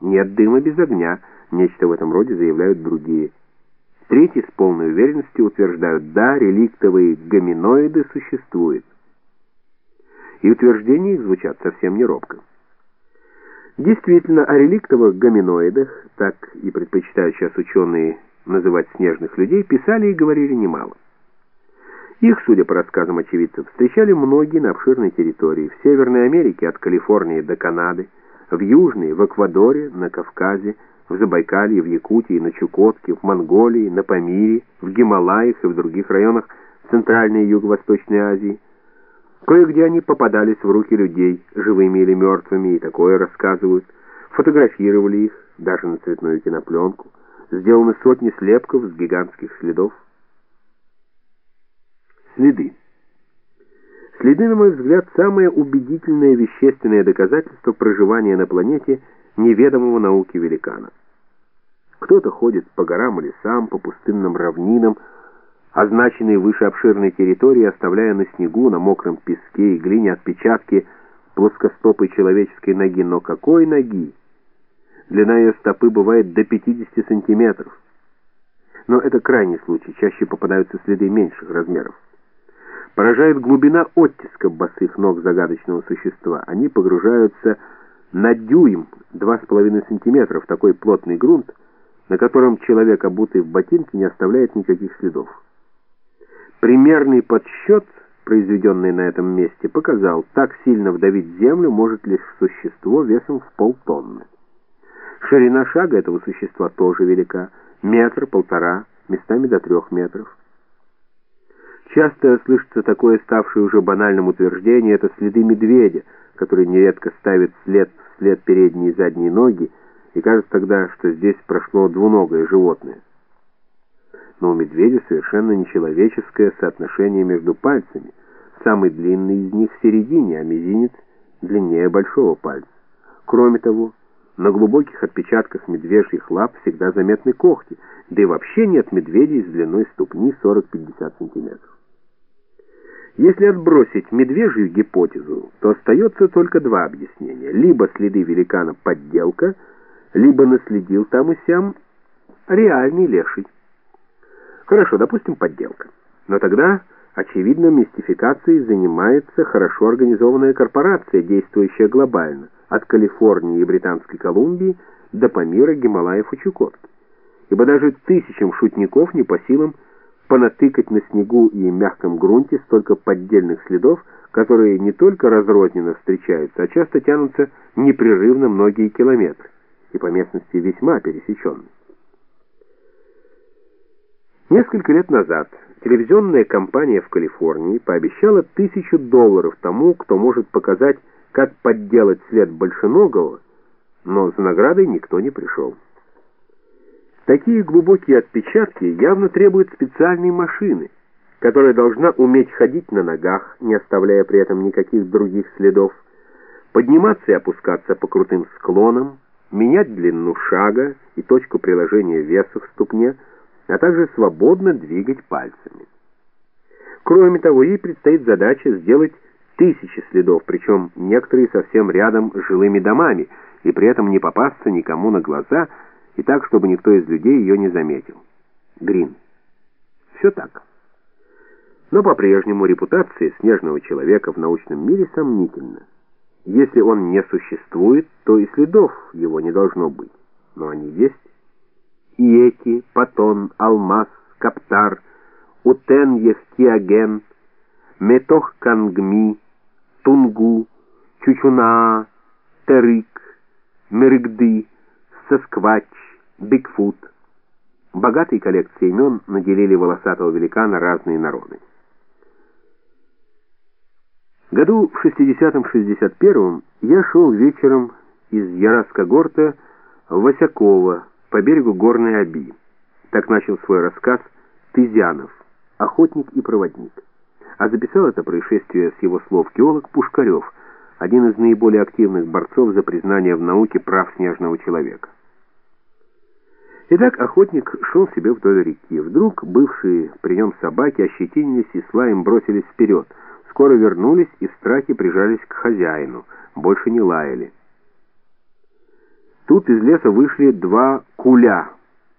Нет дыма без огня, нечто в этом роде заявляют другие. Третьи с полной уверенностью утверждают, да, реликтовые гоминоиды существуют. И утверждения их звучат совсем не робко. Действительно, о реликтовых гоминоидах, так и предпочитают сейчас ученые называть снежных людей, писали и говорили немало. Их, судя по рассказам очевидцев, встречали многие на обширной территории, в Северной Америке от Калифорнии до Канады, в Южной, в Эквадоре, на Кавказе, в Забайкалье, в Якутии, на Чукотке, в Монголии, на Памире, в Гималаях и в других районах Центральной и Юго-Восточной Азии. Кое-где они попадались в руки людей, живыми или мертвыми, и такое рассказывают. Фотографировали их, даже на цветную кинопленку. Сделаны сотни слепков с гигантских следов. Следы. Следы, на мой взгляд, самое убедительное вещественное доказательство проживания на планете неведомого науки великана. Кто-то ходит по горам и лесам, по пустынным равнинам, означенные выше обширной территории, оставляя на снегу, на мокром песке и глине отпечатки плоскостопой человеческой ноги. Но какой ноги? Длина ее стопы бывает до 50 сантиметров. Но это крайний случай, чаще попадаются следы меньших размеров. Поражает глубина оттиска босых ног загадочного существа. Они погружаются на дюйм, 2,5 сантиметра, в такой плотный грунт, на котором человек, обутый в ботинки, не оставляет никаких следов. Примерный подсчет, произведенный на этом месте, показал, так сильно вдавить землю может лишь существо весом в полтонны. Ширина шага этого существа тоже велика, метр, полтора, местами до трех метров. Часто слышится такое ставшее уже банальным утверждение, это следы медведя, который нередко ставит след вслед передние и задние ноги, и кажется тогда, что здесь прошло двуногое животное. Но у медведя совершенно нечеловеческое соотношение между пальцами. Самый длинный из них в середине, а мизинец длиннее большого пальца. Кроме того, на глубоких отпечатках медвежьих лап всегда заметны когти, да и вообще нет медведей с длиной ступни 40-50 сантиметров. Если отбросить медвежью гипотезу, то остается только два объяснения. Либо следы великана подделка, либо наследил там и сям реальный леший. Хорошо, допустим, подделка. Но тогда, очевидно, мистификацией занимается хорошо организованная корпорация, действующая глобально, от Калифорнии и Британской Колумбии до Памира, Гималаев и Чукотки. Ибо даже тысячам шутников не по силам понатыкать на снегу и мягком грунте столько поддельных следов, которые не только разрозненно встречаются, а часто тянутся непрерывно многие километры и по местности весьма пересеченные. Несколько лет назад телевизионная компания в Калифорнии пообещала тысячу долларов тому, кто может показать, как подделать след большеногого, но за наградой никто не пришел. Такие глубокие отпечатки явно требуют специальной машины, которая должна уметь ходить на ногах, не оставляя при этом никаких других следов, подниматься и опускаться по крутым склонам, менять длину шага и точку приложения веса в ступне, а также свободно двигать пальцами. Кроме того, ей предстоит задача сделать тысячи следов, причем некоторые совсем рядом с жилыми домами, и при этом не попасться никому на глаза – и так, чтобы никто из людей ее не заметил. Грин. Все так. Но по-прежнему репутация снежного человека в научном мире сомнительна. Если он не существует, то и следов его не должно быть. Но они есть. Иеки, Патон, Алмаз, Каптар, Утен Ехтиаген, Метох Кангми, Тунгу, Чучуна, Терик, Меригды, Сосквач, Бигфут. Богатые коллекции имен наделили волосатого великана разные народы. Году в 60-61 я шел вечером из Яраскогорта в Васяково по берегу горной Оби. Так начал свой рассказ Тызянов, охотник и проводник. А записал это происшествие с его слов геолог Пушкарев, один из наиболее активных борцов за признание в науке прав снежного человека. Итак, охотник шел себе вдоль реки. Вдруг бывшие при нем собаки ощетинились и с лаем бросились вперед. Скоро вернулись и в страхе прижались к хозяину. Больше не лаяли. Тут из леса вышли два куля